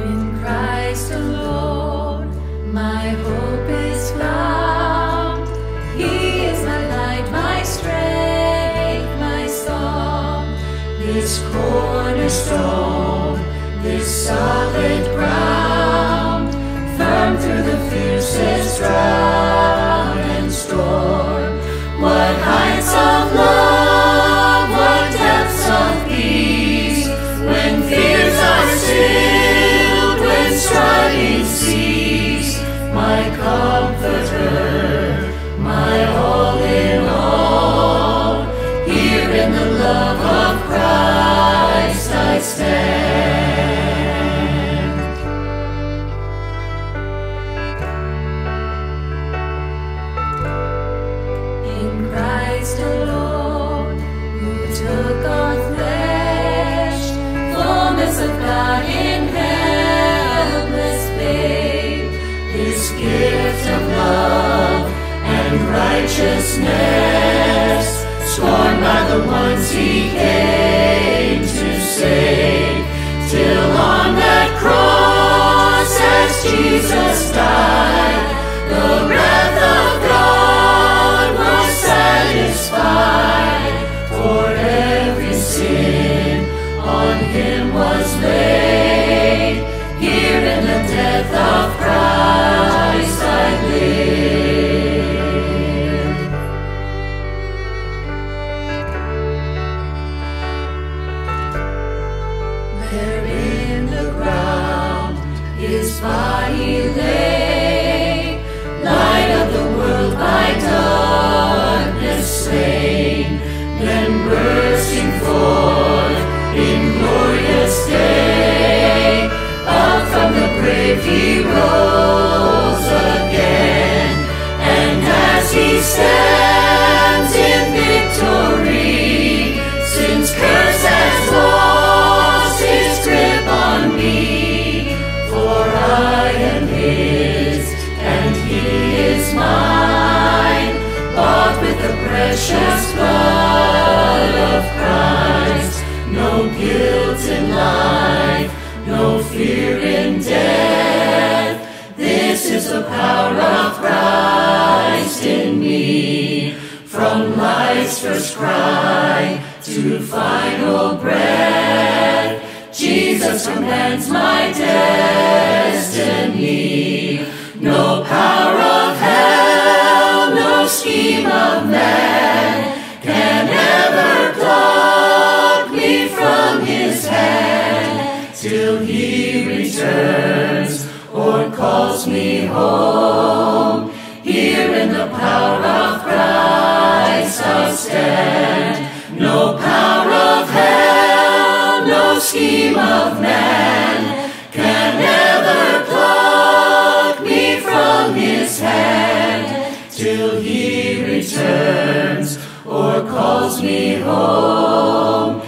In Christ alone, my hope is found. He is my light, my strength, my song. This cornerstone, righteousness, scorned by the ones he came to save, till on that cross as Jesus died, in the ground his body lay, light of the world by darkness slain, then bursting forth in glorious day, up from the grave he rose again, and as he stands in life, no fear in death. This is the power of Christ in me. From life's first cry to final breath, Jesus commands my destiny. No power of hell, no scheme of man till he returns or calls me home. Here in the power of Christ I'll stand. No power of hell, no scheme of man can ever pluck me from his hand till he returns or calls me home.